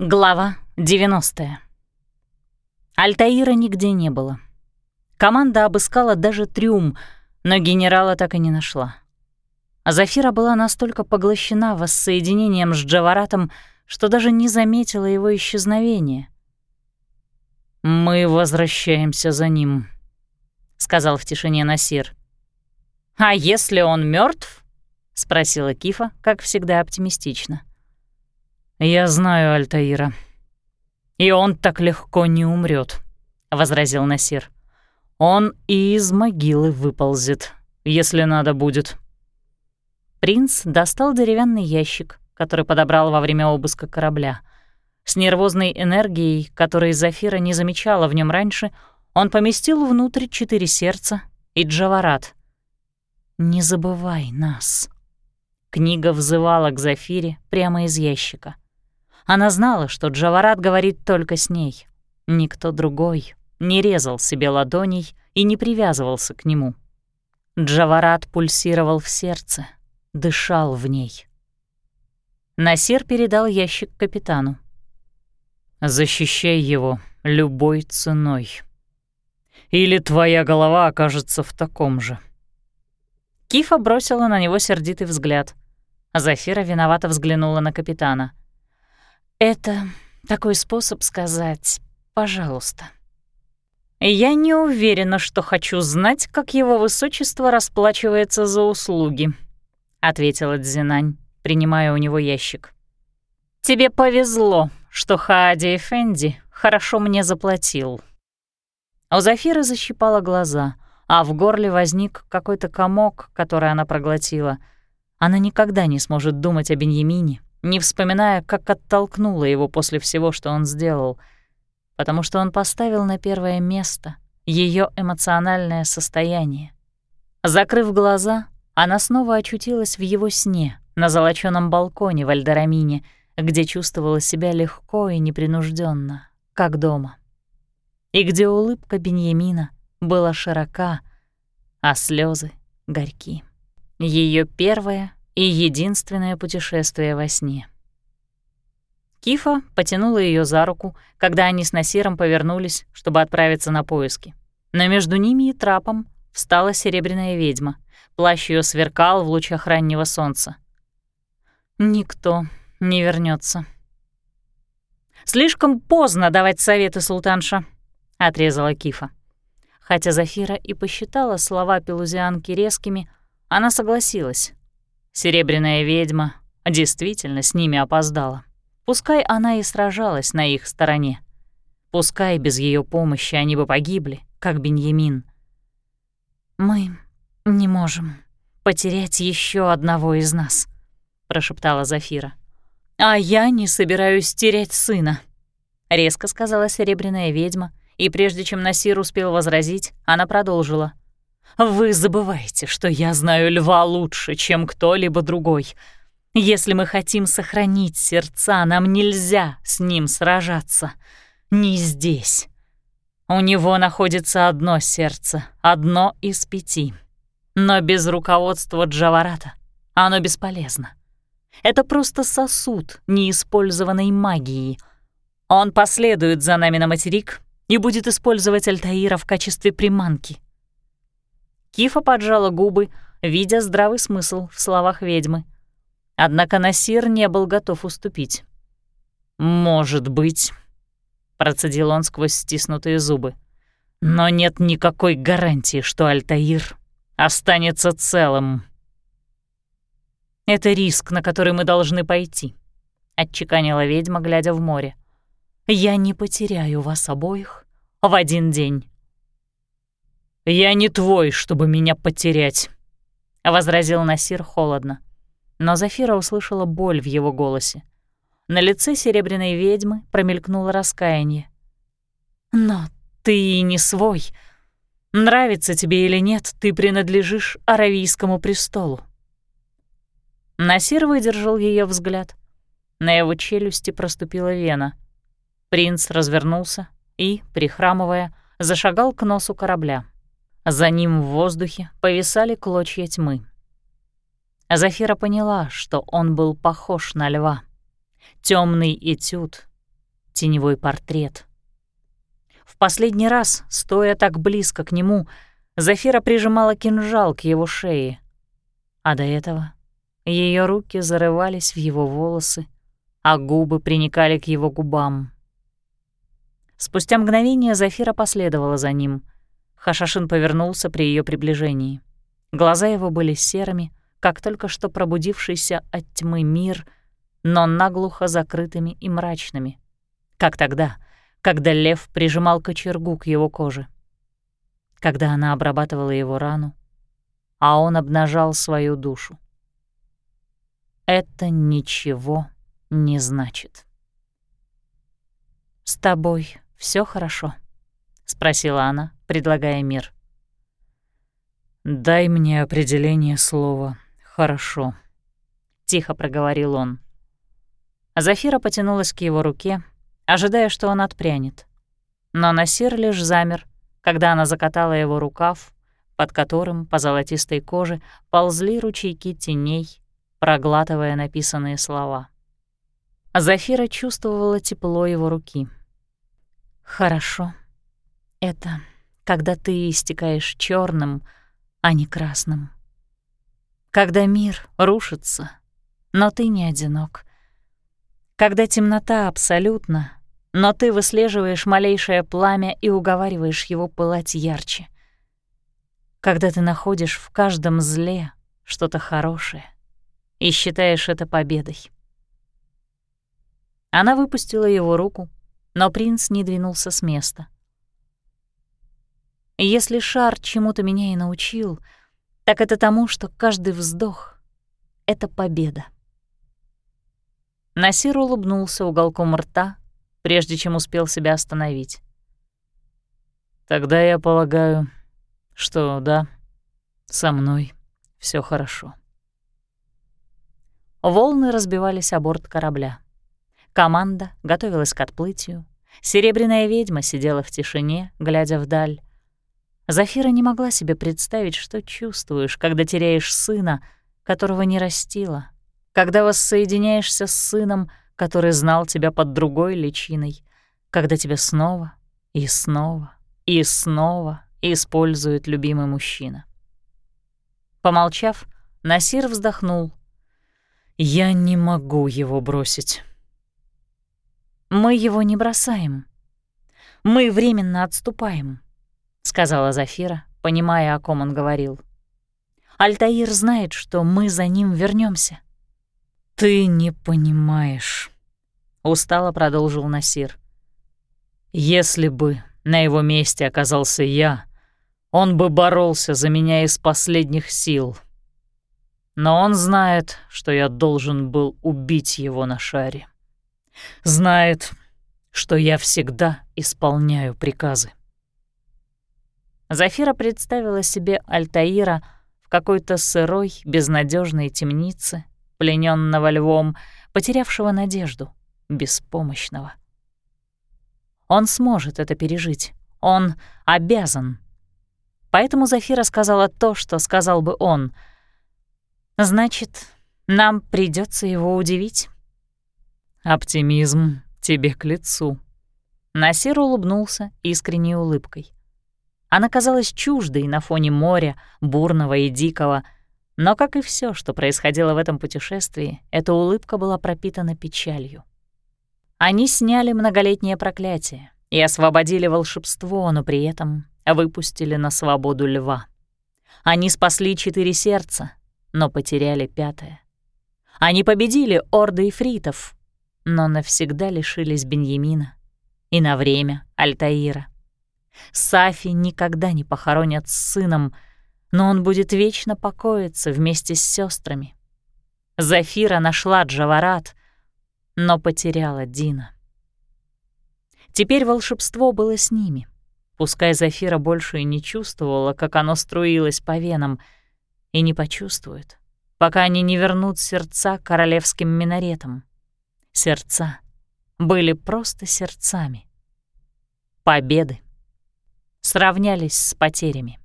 Глава 90. Альтаира нигде не было. Команда обыскала даже трюм, но генерала так и не нашла. Зафира была настолько поглощена воссоединением с Джаваратом, что даже не заметила его исчезновения. «Мы возвращаемся за ним», — сказал в тишине Насир. «А если он мертв? спросила Кифа, как всегда оптимистично. «Я знаю Альтаира. И он так легко не умрет, возразил Насир. «Он и из могилы выползет, если надо будет». Принц достал деревянный ящик, который подобрал во время обыска корабля. С нервозной энергией, которой Зафира не замечала в нем раньше, он поместил внутрь четыре сердца и джаварат. «Не забывай нас». Книга взывала к Зафире прямо из ящика — она знала, что Джаварат говорит только с ней. Никто другой не резал себе ладоней и не привязывался к нему. Джаварат пульсировал в сердце, дышал в ней. Насир передал ящик капитану. «Защищай его любой ценой. Или твоя голова окажется в таком же». Кифа бросила на него сердитый взгляд. Зафира виновато взглянула на капитана — это такой способ сказать «пожалуйста». «Я не уверена, что хочу знать, как его высочество расплачивается за услуги», — ответила Дзинань, принимая у него ящик. «Тебе повезло, что Хаади Эфенди хорошо мне заплатил». У Зафиры защипала глаза, а в горле возник какой-то комок, который она проглотила. Она никогда не сможет думать о Беньямине, не вспоминая, как оттолкнула его после всего, что он сделал, потому что он поставил на первое место ее эмоциональное состояние. Закрыв глаза, она снова очутилась в его сне на золочёном балконе в Альдарамине, где чувствовала себя легко и непринужденно, как дома. И где улыбка Беньямина была широка, а слезы горьки. Ее первая и единственное путешествие во сне. Кифа потянула ее за руку, когда они с Насиром повернулись, чтобы отправиться на поиски. Но между ними и трапом встала серебряная ведьма. Плащ ее сверкал в лучах раннего солнца. Никто не вернется. «Слишком поздно давать советы, султанша», — отрезала Кифа. Хотя Зафира и посчитала слова пелузианки резкими, она согласилась. Серебряная ведьма действительно с ними опоздала. Пускай она и сражалась на их стороне. Пускай без ее помощи они бы погибли, как Беньямин. «Мы не можем потерять еще одного из нас», — прошептала Зафира. «А я не собираюсь терять сына», — резко сказала серебряная ведьма, и прежде чем Насир успел возразить, она продолжила. Вы забываете, что я знаю льва лучше, чем кто-либо другой. Если мы хотим сохранить сердца, нам нельзя с ним сражаться. Не здесь. У него находится одно сердце, одно из пяти. Но без руководства Джаварата оно бесполезно. Это просто сосуд неиспользованной магии. Он последует за нами на материк и будет использовать Альтаира в качестве приманки — Кифа поджала губы, видя здравый смысл в словах ведьмы. Однако Насир не был готов уступить. «Может быть», — процедил он сквозь стиснутые зубы. «Но нет никакой гарантии, что Альтаир останется целым». «Это риск, на который мы должны пойти», — отчеканила ведьма, глядя в море. «Я не потеряю вас обоих в один день». «Я не твой, чтобы меня потерять», — возразил Насир холодно. Но Зафира услышала боль в его голосе. На лице серебряной ведьмы промелькнуло раскаяние. «Но ты и не свой. Нравится тебе или нет, ты принадлежишь Аравийскому престолу». Насир выдержал ее взгляд. На его челюсти проступила вена. Принц развернулся и, прихрамывая, зашагал к носу корабля. За ним в воздухе повисали клочья тьмы. Зафира поняла, что он был похож на льва. Темный этюд, теневой портрет. В последний раз, стоя так близко к нему, Зафира прижимала кинжал к его шее, а до этого ее руки зарывались в его волосы, а губы приникали к его губам. Спустя мгновение Зафира последовала за ним. Хашашин повернулся при ее приближении. Глаза его были серыми, как только что пробудившийся от тьмы мир, но наглухо закрытыми и мрачными, как тогда, когда лев прижимал кочергу к его коже. Когда она обрабатывала его рану, а он обнажал свою душу. Это ничего не значит. «С тобой все хорошо?» — спросила она, предлагая мир. «Дай мне определение слова «хорошо», — тихо проговорил он. Зафира потянулась к его руке, ожидая, что он отпрянет. Но Насир лишь замер, когда она закатала его рукав, под которым по золотистой коже ползли ручейки теней, проглатывая написанные слова. Зафира чувствовала тепло его руки — Хорошо. Это когда ты истекаешь черным, а не красным. Когда мир рушится, но ты не одинок. Когда темнота абсолютна, но ты выслеживаешь малейшее пламя и уговариваешь его пылать ярче. Когда ты находишь в каждом зле что-то хорошее и считаешь это победой. Она выпустила его руку, но принц не двинулся с места. Если шар чему-то меня и научил, так это тому, что каждый вздох — это победа. Насир улыбнулся уголком рта, прежде чем успел себя остановить. «Тогда я полагаю, что да, со мной все хорошо». Волны разбивались о борт корабля. Команда готовилась к отплытию. Серебряная ведьма сидела в тишине, глядя вдаль. Зафира не могла себе представить, что чувствуешь, когда теряешь сына, которого не растила, когда воссоединяешься с сыном, который знал тебя под другой личиной, когда тебя снова и снова и снова использует любимый мужчина. Помолчав, Насир вздохнул. «Я не могу его бросить». «Мы его не бросаем. Мы временно отступаем», — сказала Зафира, понимая, о ком он говорил. «Альтаир знает, что мы за ним вернемся. «Ты не понимаешь», — устало продолжил Насир. «Если бы на его месте оказался я, он бы боролся за меня из последних сил. Но он знает, что я должен был убить его на шаре знает, что я всегда исполняю приказы. Зафира представила себе Альтаира в какой-то сырой, безнадежной темнице, плененного львом, потерявшего надежду, беспомощного. Он сможет это пережить. Он обязан. Поэтому Зафира сказала то, что сказал бы он. «Значит, нам придется его удивить». Оптимизм тебе к лицу. Насир улыбнулся искренней улыбкой. Она казалась чуждой на фоне моря, бурного и дикого, но, как и все, что происходило в этом путешествии, эта улыбка была пропитана печалью. Они сняли многолетнее проклятие и освободили волшебство, но при этом выпустили на свободу льва. Они спасли четыре сердца, но потеряли пятое. Они победили орды ифритов, но навсегда лишились Беньямина и на время Альтаира. Сафи никогда не похоронят с сыном, но он будет вечно покоиться вместе с сестрами. Зафира нашла Джаварат, но потеряла Дина. Теперь волшебство было с ними. Пускай Зафира больше и не чувствовала, как оно струилось по венам, и не почувствует, пока они не вернут сердца королевским минаретам. Сердца были просто сердцами. Победы сравнялись с потерями.